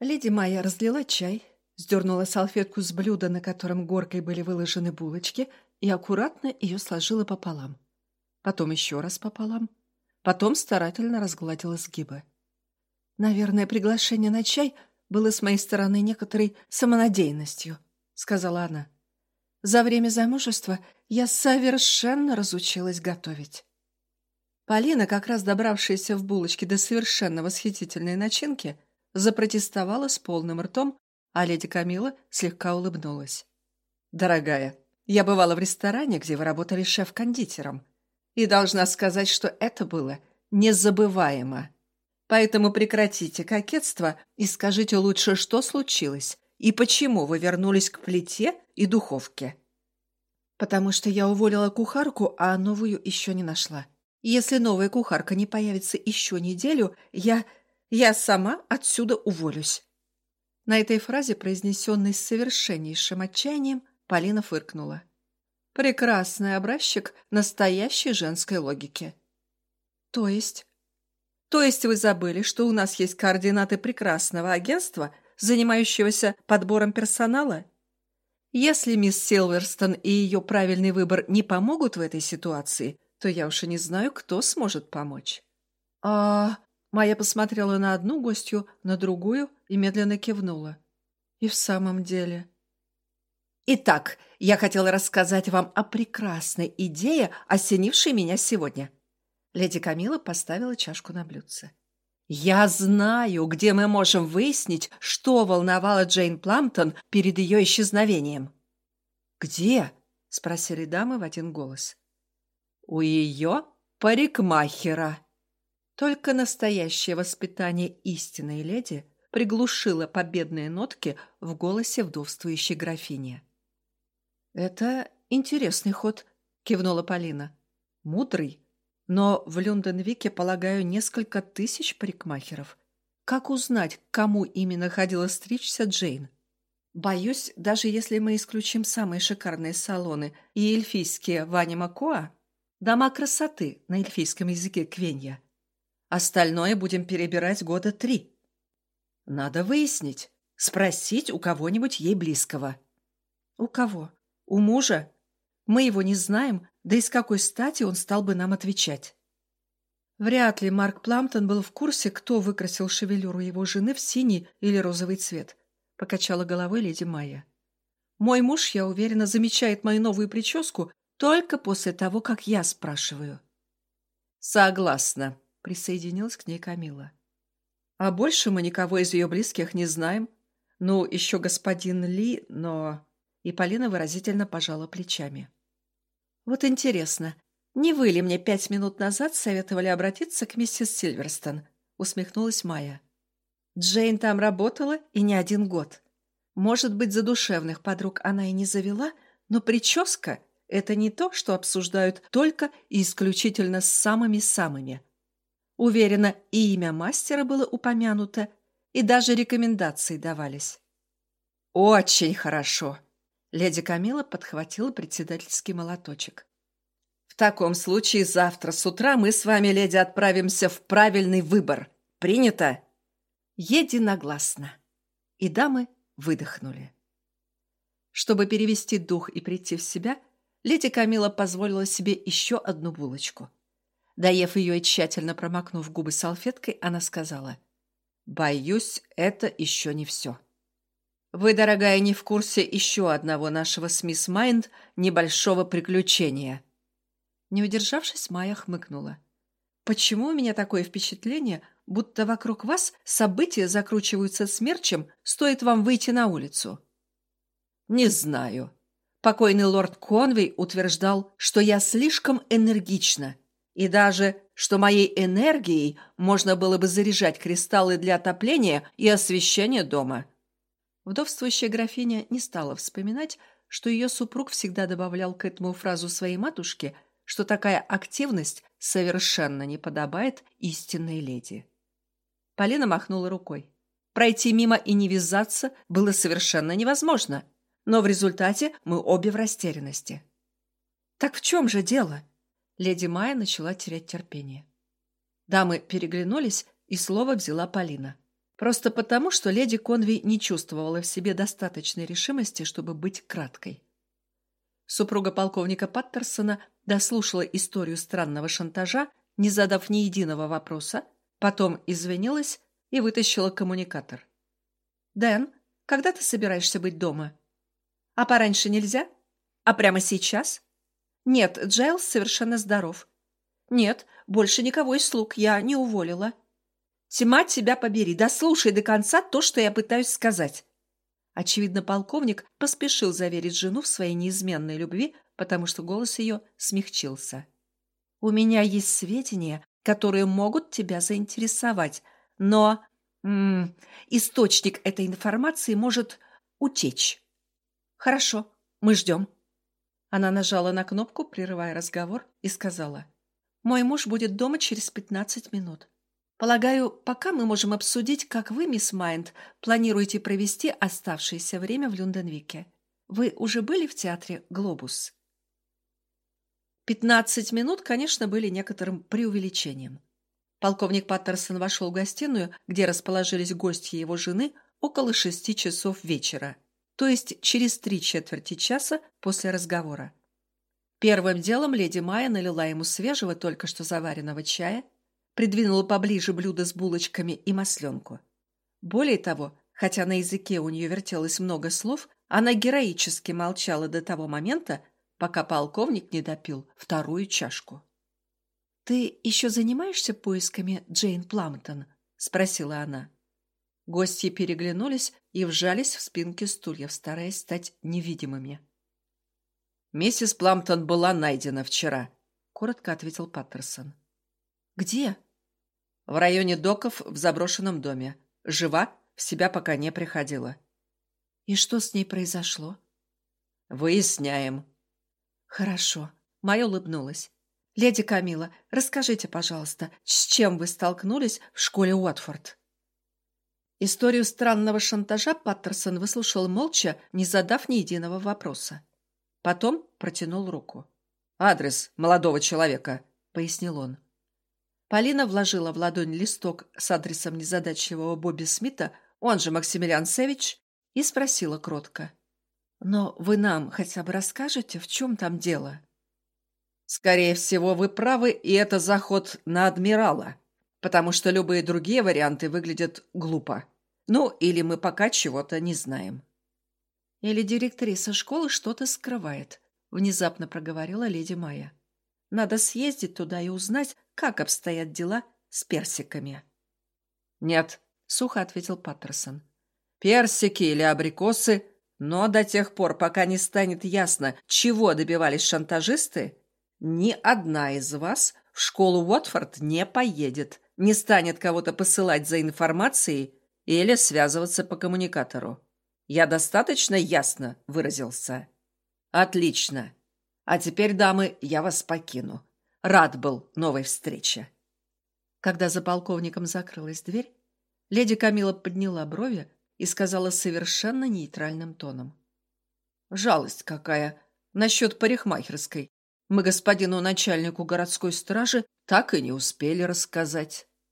Леди Майя разлила чай, сдернула салфетку с блюда, на котором горкой были выложены булочки, и аккуратно ее сложила пополам. Потом еще раз пополам. Потом старательно разгладила сгибы. «Наверное, приглашение на чай было с моей стороны некоторой самонадеянностью», — сказала она. «За время замужества я совершенно разучилась готовить». Полина, как раз добравшаяся в булочке до совершенно восхитительной начинки, запротестовала с полным ртом, а леди Камила слегка улыбнулась. «Дорогая, я бывала в ресторане, где вы работали шеф-кондитером, и должна сказать, что это было незабываемо. Поэтому прекратите кокетство и скажите лучше, что случилось и почему вы вернулись к плите и духовке». «Потому что я уволила кухарку, а новую еще не нашла. Если новая кухарка не появится еще неделю, я... я сама отсюда уволюсь». На этой фразе, произнесенной с совершеннейшим отчаянием, Полина фыркнула. «Прекрасный образчик настоящей женской логики». «То есть?» «То есть вы забыли, что у нас есть координаты прекрасного агентства, занимающегося подбором персонала?» Если мисс Силверстон и ее правильный выбор не помогут в этой ситуации, то я уж и не знаю, кто сможет помочь. А Майя посмотрела на одну гостью, на другую и медленно кивнула. И в самом деле... Итак, я хотела рассказать вам о прекрасной идее, осенившей меня сегодня. Леди Камила поставила чашку на блюдце. «Я знаю, где мы можем выяснить, что волновало Джейн Пламптон перед ее исчезновением». «Где?» — спросили дамы в один голос. У ее парикмахера. Только настоящее воспитание истинной леди приглушило победные нотки в голосе вдовствующей графини. «Это интересный ход», — кивнула Полина. «Мудрый. Но в Люнденвике, полагаю, несколько тысяч парикмахеров. Как узнать, кому именно ходила стричься Джейн? Боюсь, даже если мы исключим самые шикарные салоны и эльфийские Ваня Макоа, Дома красоты на эльфийском языке Квенья. Остальное будем перебирать года три. Надо выяснить, спросить у кого-нибудь ей близкого. У кого? У мужа? Мы его не знаем, да и с какой стати он стал бы нам отвечать? Вряд ли Марк Пламптон был в курсе, кто выкрасил шевелюру его жены в синий или розовый цвет, покачала головой леди Майя. Мой муж, я уверена, замечает мою новую прическу только после того, как я спрашиваю. Согласна, присоединилась к ней Камила. А больше мы никого из ее близких не знаем. Ну, еще господин Ли, но... И Полина выразительно пожала плечами. Вот интересно, не вы ли мне пять минут назад советовали обратиться к миссис Сильверстон? Усмехнулась Майя. Джейн там работала и не один год. Может быть, задушевных подруг она и не завела, но прическа это не то, что обсуждают только и исключительно с самыми-самыми. Уверена, и имя мастера было упомянуто, и даже рекомендации давались. «Очень хорошо!» Леди Камила подхватила председательский молоточек. «В таком случае завтра с утра мы с вами, леди, отправимся в правильный выбор. Принято?» Единогласно. И дамы выдохнули. Чтобы перевести дух и прийти в себя, леди Камила позволила себе еще одну булочку. Доев ее и тщательно промокнув губы салфеткой, она сказала, «Боюсь, это еще не все». «Вы, дорогая, не в курсе еще одного нашего с мисс Майнд небольшого приключения». Не удержавшись, Майя хмыкнула. «Почему у меня такое впечатление, будто вокруг вас события закручиваются смерчем, стоит вам выйти на улицу?» «Не знаю», Покойный лорд Конвей утверждал, что я слишком энергична, и даже, что моей энергией можно было бы заряжать кристаллы для отопления и освещения дома. Вдовствующая графиня не стала вспоминать, что ее супруг всегда добавлял к этому фразу своей матушки, что такая активность совершенно не подобает истинной леди. Полина махнула рукой. Пройти мимо и не вязаться было совершенно невозможно – но в результате мы обе в растерянности. «Так в чем же дело?» Леди Майя начала терять терпение. Дамы переглянулись, и слово взяла Полина. Просто потому, что леди Конви не чувствовала в себе достаточной решимости, чтобы быть краткой. Супруга полковника Паттерсона дослушала историю странного шантажа, не задав ни единого вопроса, потом извинилась и вытащила коммуникатор. «Дэн, когда ты собираешься быть дома?» «А пораньше нельзя? А прямо сейчас?» «Нет, Джейлс совершенно здоров». «Нет, больше никого из слуг я не уволила». «Тьма тебя побери, дослушай до конца то, что я пытаюсь сказать». Очевидно, полковник поспешил заверить жену в своей неизменной любви, потому что голос ее смягчился. «У меня есть сведения, которые могут тебя заинтересовать, но м -м, источник этой информации может утечь». «Хорошо, мы ждем». Она нажала на кнопку, прерывая разговор, и сказала. «Мой муж будет дома через пятнадцать минут. Полагаю, пока мы можем обсудить, как вы, мисс Майнд, планируете провести оставшееся время в Люнденвике. Вы уже были в театре «Глобус»?» Пятнадцать минут, конечно, были некоторым преувеличением. Полковник Паттерсон вошел в гостиную, где расположились гости его жены, около шести часов вечера, то есть через три четверти часа после разговора. Первым делом леди Майя налила ему свежего, только что заваренного чая – придвинула поближе блюдо с булочками и масленку. Более того, хотя на языке у нее вертелось много слов, она героически молчала до того момента, пока полковник не допил вторую чашку. «Ты еще занимаешься поисками Джейн Пламптон?» — спросила она. Гости переглянулись и вжались в спинки стульев, стараясь стать невидимыми. «Миссис Пламптон была найдена вчера», — коротко ответил Паттерсон. «Где?» В районе доков в заброшенном доме. Жива, в себя пока не приходила. И что с ней произошло? Выясняем. Хорошо. Майя улыбнулась. Леди Камила, расскажите, пожалуйста, с чем вы столкнулись в школе Уотфорд? Историю странного шантажа Паттерсон выслушал молча, не задав ни единого вопроса. Потом протянул руку. «Адрес молодого человека», — пояснил он. Полина вложила в ладонь листок с адресом незадачливого Бобби Смита, он же Максимилиан Севич, и спросила кротко. «Но вы нам хотя бы расскажете, в чем там дело?» «Скорее всего, вы правы, и это заход на адмирала, потому что любые другие варианты выглядят глупо. Ну, или мы пока чего-то не знаем». «Или директриса школы что-то скрывает», — внезапно проговорила леди Майя. «Надо съездить туда и узнать, как обстоят дела с персиками. «Нет», — сухо ответил Паттерсон. «Персики или абрикосы, но до тех пор, пока не станет ясно, чего добивались шантажисты, ни одна из вас в школу Уотфорд не поедет, не станет кого-то посылать за информацией или связываться по коммуникатору. Я достаточно ясно выразился?» «Отлично. А теперь, дамы, я вас покину. Рад был новой встрече. Когда за полковником закрылась дверь, леди Камила подняла брови и сказала совершенно нейтральным тоном. «Жалость какая! Насчет парикмахерской. Мы господину начальнику городской стражи так и не успели рассказать».